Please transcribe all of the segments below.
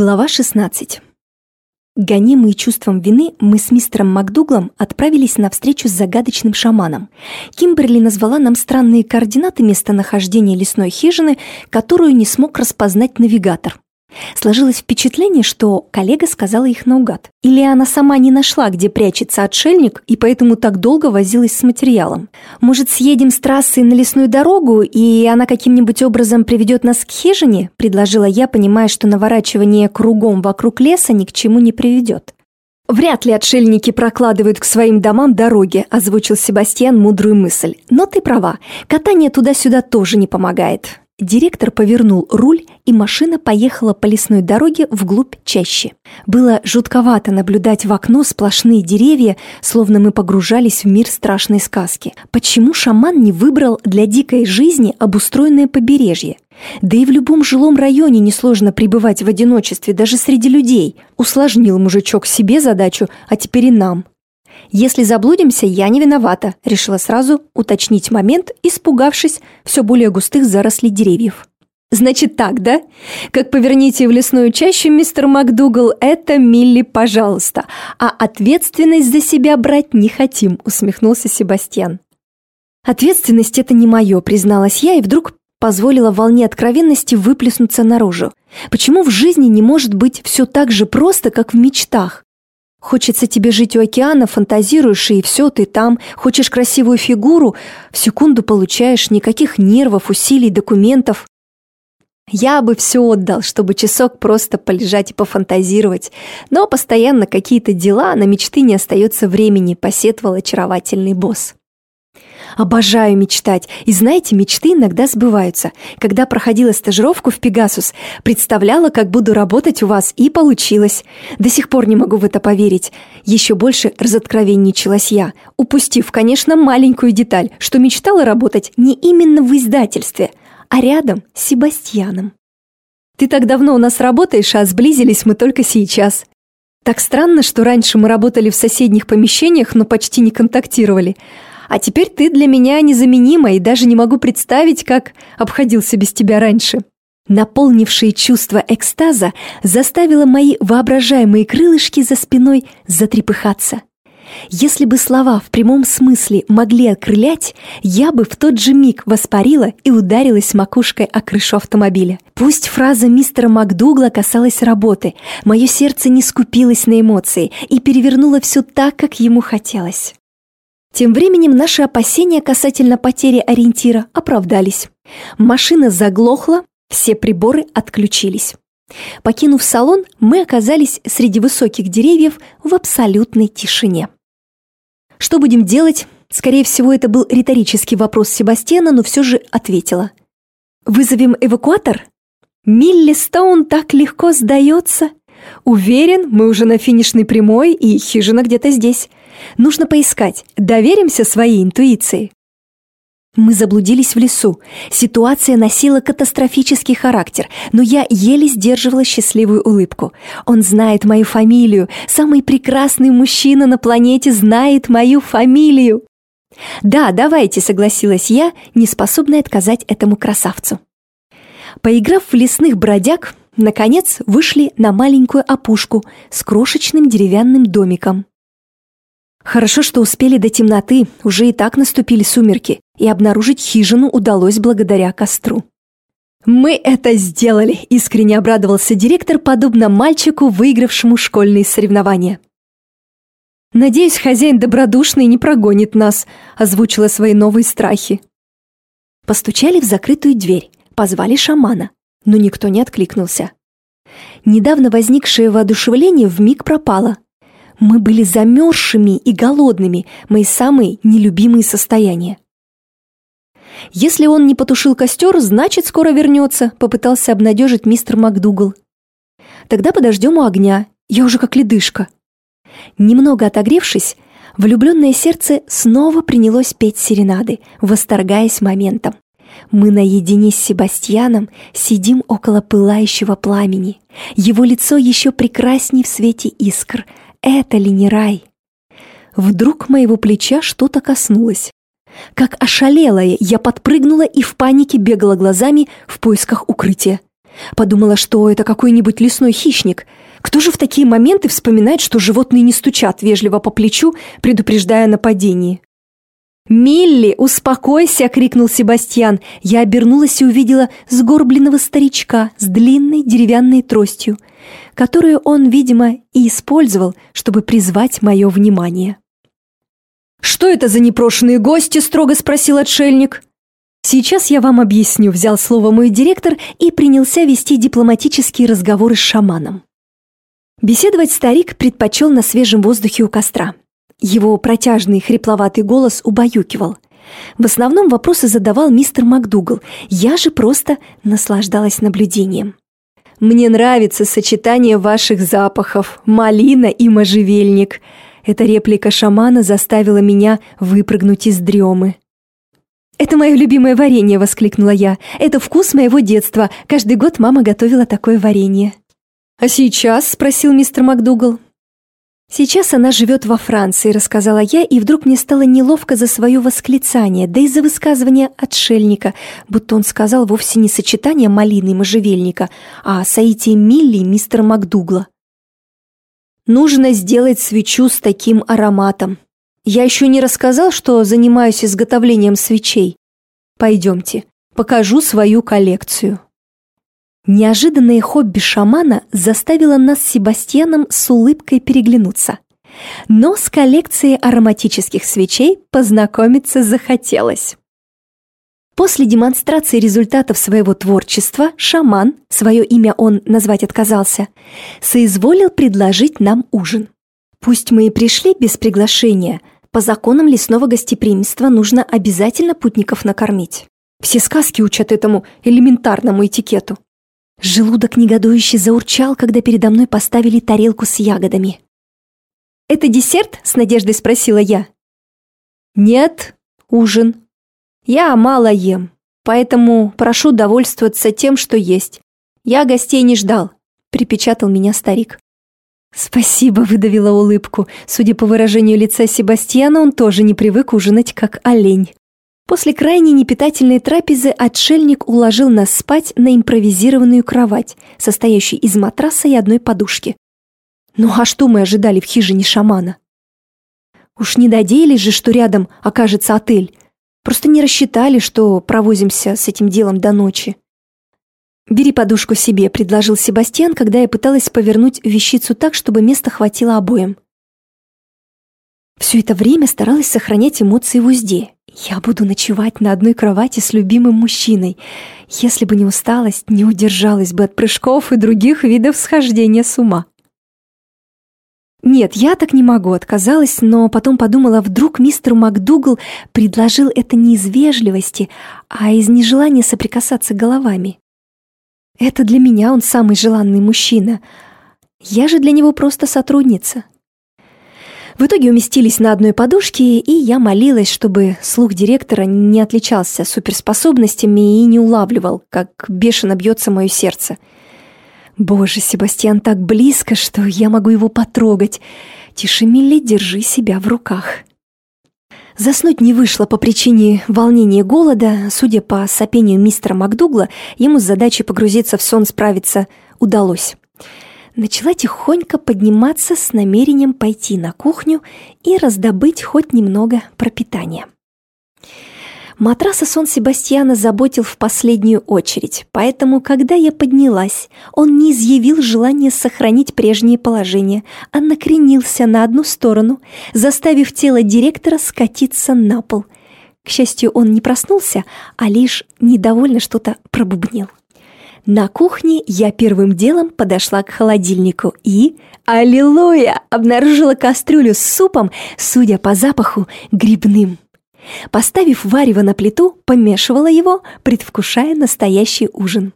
Глава 16. Гонимые чувством вины, мы с мистером МакДуглом отправились на встречу с загадочным шаманом. Кимберли назвала нам странные координаты местонахождения лесной хижины, которую не смог распознать навигатор. Сложилось впечатление, что коллега сказала их наугад. Или она сама не нашла, где прячется отшельник, и поэтому так долго возилась с материалом. Может, съедем с трассы на лесную дорогу, и она каким-нибудь образом приведет нас к хижине? Предложила я, понимая, что наворачивание кругом вокруг леса ни к чему не приведет. «Вряд ли отшельники прокладывают к своим домам дороги», – озвучил Себастьян мудрую мысль. «Но ты права, катание туда-сюда тоже не помогает. Директор повернул руль, и машина поехала по лесной дороге вглубь чаще. Было жутковато наблюдать в окно сплошные деревья, словно мы погружались в мир страшной сказки. Почему шаман не выбрал для дикой жизни обустроенное побережье? Да и в любом жилом районе несложно пребывать в одиночестве, даже среди людей. Усложнил мужичок себе задачу, а теперь и нам. Если заблудимся, я не виновата», — решила сразу уточнить момент, испугавшись все более густых зарослей деревьев. «Значит так, да? Как поверните в лесную чащу, мистер МакДугал, это Милли, пожалуйста. А ответственность за себя брать не хотим», — усмехнулся Себастьян. «Ответственность — это не мое», — призналась я и вдруг позволила волне откровенности выплеснуться наружу. Почему в жизни не может быть все так же просто, как в мечтах? Хочется тебе жить у океана, фантазируешь, и все, ты там. Хочешь красивую фигуру, в секунду получаешь никаких нервов, усилий, документов. Я бы все отдал, чтобы часок просто полежать и пофантазировать. Но постоянно какие-то дела, на мечты не остается времени, посетовал очаровательный босс. Обожаю мечтать. И знаете, мечты иногда сбываются. Когда проходила стажировку в Пегасус, представляла, как буду работать у вас, и получилось. До сих пор не могу в это поверить. Еще больше разоткровенничалась я, упустив, конечно, маленькую деталь, что мечтала работать не именно в издательстве, а рядом с Себастьяном. Ты так давно у нас работаешь, а сблизились мы только сейчас. Так странно, что раньше мы работали в соседних помещениях, но почти не контактировали. А теперь ты для меня незаменима и даже не могу представить, как обходился без тебя раньше». Наполнившие чувство экстаза заставило мои воображаемые крылышки за спиной затрепыхаться. Если бы слова в прямом смысле могли окрылять, я бы в тот же миг воспарила и ударилась макушкой о крышу автомобиля. Пусть фраза мистера МакДугла касалась работы, мое сердце не скупилось на эмоции и перевернуло все так, как ему хотелось. Тем временем наши опасения касательно потери ориентира оправдались. Машина заглохла, все приборы отключились. Покинув салон, мы оказались среди высоких деревьев в абсолютной тишине. Что будем делать? Скорее всего, это был риторический вопрос Себастьяна, но все же ответила. «Вызовем эвакуатор?» «Милли Стоун так легко сдается!» «Уверен, мы уже на финишной прямой, и хижина где-то здесь. Нужно поискать. Доверимся своей интуиции. Мы заблудились в лесу. Ситуация носила катастрофический характер, но я еле сдерживала счастливую улыбку. Он знает мою фамилию. Самый прекрасный мужчина на планете знает мою фамилию. «Да, давайте», — согласилась я, не способная отказать этому красавцу. Поиграв в лесных бродяг, наконец вышли на маленькую опушку с крошечным деревянным домиком. Хорошо, что успели до темноты, уже и так наступили сумерки, и обнаружить хижину удалось благодаря костру. «Мы это сделали!» – искренне обрадовался директор, подобно мальчику, выигравшему школьные соревнования. «Надеюсь, хозяин добродушный не прогонит нас», – озвучила свои новые страхи. Постучали в закрытую дверь, позвали шамана, но никто не откликнулся. Недавно возникшее воодушевление вмиг пропало – мы были замерзшими и голодными, мои самые нелюбимые состояния. «Если он не потушил костер, значит, скоро вернется», — попытался обнадежить мистер МакДугал. «Тогда подождем у огня, я уже как ледышка». Немного отогревшись, влюбленное сердце снова принялось петь серенады, восторгаясь моментом. Мы наедине с Себастьяном сидим около пылающего пламени. Его лицо еще прекрасней в свете искр, это ли не рай? Вдруг моего плеча что-то коснулось. Как ошалелая, я подпрыгнула и в панике бегала глазами в поисках укрытия. Подумала, что это какой-нибудь лесной хищник. Кто же в такие моменты вспоминает, что животные не стучат вежливо по плечу, предупреждая о нападении? «Милли, успокойся!» — крикнул Себастьян. Я обернулась и увидела сгорбленного старичка с длинной деревянной тростью, которую он, видимо, и использовал, чтобы призвать мое внимание. «Что это за непрошенные гости?» — строго спросил отшельник. «Сейчас я вам объясню», — взял слово мой директор и принялся вести дипломатические разговоры с шаманом. Беседовать старик предпочел на свежем воздухе у костра. Его протяжный хрипловатый голос убаюкивал. В основном вопросы задавал мистер МакДугал, я же просто наслаждалась наблюдением. «Мне нравится сочетание ваших запахов, малина и можжевельник». Эта реплика шамана заставила меня выпрыгнуть из дремы. «Это мое любимое варенье!» — воскликнула я. «Это вкус моего детства. Каждый год мама готовила такое варенье». «А сейчас?» — спросил мистер МакДугал. Сейчас она живет во Франции, рассказала я, и вдруг мне стало неловко за свое восклицание, да и за высказывание отшельника, будто он сказал вовсе не сочетание малины и можжевельника, а соитие Милли мистера Макдугла. Нужно сделать свечу с таким ароматом. Я еще не рассказал, что занимаюсь изготовлением свечей. Пойдемте, покажу свою коллекцию. Неожиданное хобби шамана заставило нас с Себастьяном с улыбкой переглянуться. Но с коллекцией ароматических свечей познакомиться захотелось. После демонстрации результатов своего творчества шаман, свое имя он назвать отказался, соизволил предложить нам ужин. Пусть мы и пришли без приглашения, по законам лесного гостеприимства нужно обязательно путников накормить. Все сказки учат этому элементарному этикету. Желудок негодующе заурчал, когда передо мной поставили тарелку с ягодами. «Это десерт?» — с надеждой спросила я. «Нет, ужин. Я мало ем, поэтому прошу довольствоваться тем, что есть. Я гостей не ждал», — припечатал меня старик. «Спасибо», — выдавила улыбку. Судя по выражению лица Себастьяна, он тоже не привык ужинать как олень. После крайне непитательной трапезы отшельник уложил нас спать на импровизированную кровать, состоящую из матраса и одной подушки. Ну а что мы ожидали в хижине шамана? Уж не надеялись же, что рядом окажется отель. Просто не рассчитали, что провозимся с этим делом до ночи. «Бери подушку себе», — предложил Себастьян, когда я пыталась повернуть вещицу так, чтобы места хватило обоим. Все это время старалась сохранять эмоции в узде. Я буду ночевать на одной кровати с любимым мужчиной. Если бы не усталость, не удержалась бы от прыжков и других видов схождения с ума. Нет, я так не могу, отказалась, но потом подумала, вдруг мистер МакДугал предложил это не из вежливости, а из нежелания соприкасаться головами. Это для меня он самый желанный мужчина. Я же для него просто сотрудница. В итоге уместились на одной подушке, и я молилась, чтобы слух директора не отличался суперспособностями и не улавливал, как бешено бьется мое сердце. Боже, Себастьян так близко, что я могу его потрогать. Тише, Милли, держи себя в руках. Заснуть не вышло по причине волнения голода. Судя по сопению мистера Макдугла, ему с задачей погрузиться в сон справиться удалось начала тихонько подниматься с намерением пойти на кухню и раздобыть хоть немного пропитания. Матраса сон Себастьяна заботил в последнюю очередь, поэтому, когда я поднялась, он не изъявил желания сохранить прежнее положение, а накренился на одну сторону, заставив тело директора скатиться на пол. К счастью, он не проснулся, а лишь недовольно что-то пробубнил. На кухне я первым делом подошла к холодильнику и, аллилуйя, обнаружила кастрюлю с супом, судя по запаху, грибным. Поставив варево на плиту, помешивала его, предвкушая настоящий ужин.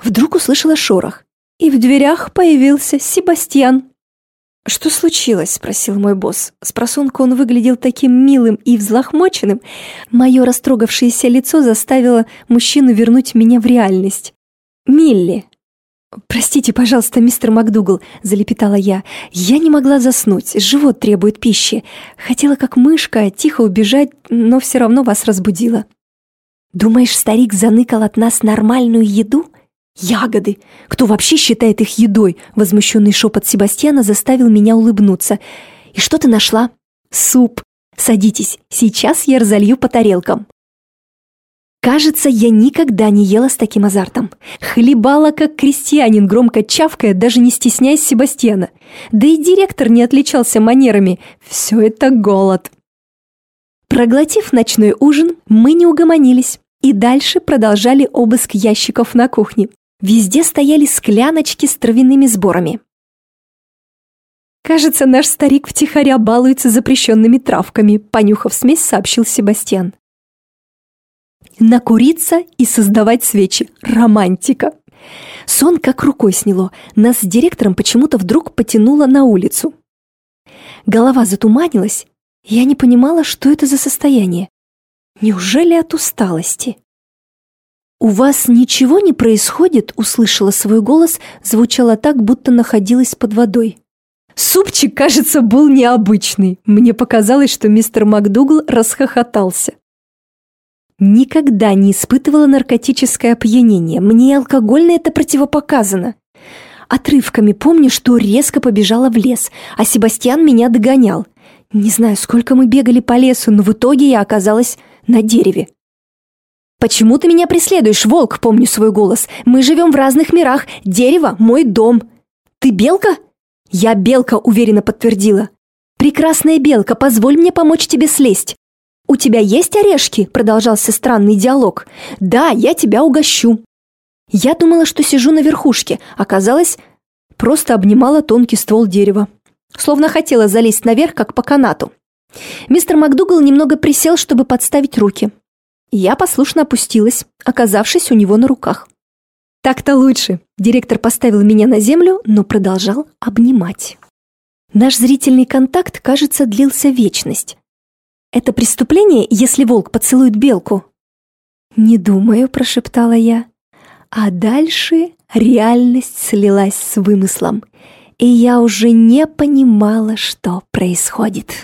Вдруг услышала шорох, и в дверях появился Себастьян. «Что случилось?» – спросил мой босс. С просунку он выглядел таким милым и взлохмоченным. Мое растрогавшееся лицо заставило мужчину вернуть меня в реальность. «Милли!» «Простите, пожалуйста, мистер МакДугал», – залепетала я. «Я не могла заснуть, живот требует пищи. Хотела как мышка тихо убежать, но все равно вас разбудила». «Думаешь, старик заныкал от нас нормальную еду?» «Ягоды! Кто вообще считает их едой?» Возмущенный шепот Себастьяна заставил меня улыбнуться. «И что ты нашла?» «Суп. Садитесь, сейчас я разолью по тарелкам». Кажется, я никогда не ела с таким азартом. Хлебала, как крестьянин, громко чавкая, даже не стесняясь Себастьяна. Да и директор не отличался манерами. Все это голод. Проглотив ночной ужин, мы не угомонились и дальше продолжали обыск ящиков на кухне. Везде стояли скляночки с травяными сборами. «Кажется, наш старик втихаря балуется запрещенными травками», понюхав смесь, сообщил Себастьян. Накуриться и создавать свечи. Романтика. Сон как рукой сняло. Нас с директором почему-то вдруг потянуло на улицу. Голова затуманилась. Я не понимала, что это за состояние. Неужели от усталости? «У вас ничего не происходит?» — услышала свой голос, звучало так, будто находилась под водой. Супчик, кажется, был необычный. Мне показалось, что мистер МакДугал расхохотался. Никогда не испытывала наркотическое опьянение. Мне алкогольно это противопоказано. Отрывками помню, что резко побежала в лес, а Себастьян меня догонял. Не знаю, сколько мы бегали по лесу, но в итоге я оказалась на дереве. «Почему ты меня преследуешь, волк?» — помню свой голос. «Мы живем в разных мирах. Дерево — мой дом. Ты белка?» «Я белка», — уверенно подтвердила. «Прекрасная белка, позволь мне помочь тебе слезть». «У тебя есть орешки?» – продолжался странный диалог. «Да, я тебя угощу». Я думала, что сижу на верхушке, оказалось, просто обнимала тонкий ствол дерева. Словно хотела залезть наверх, как по канату. Мистер МакДугал немного присел, чтобы подставить руки. Я послушно опустилась, оказавшись у него на руках. «Так-то лучше!» Директор поставил меня на землю, но продолжал обнимать. Наш зрительный контакт, кажется, длился вечность. Это преступление, если волк поцелует белку?» «Не думаю», — прошептала я. А дальше реальность слилась с вымыслом, и я уже не понимала, что происходит.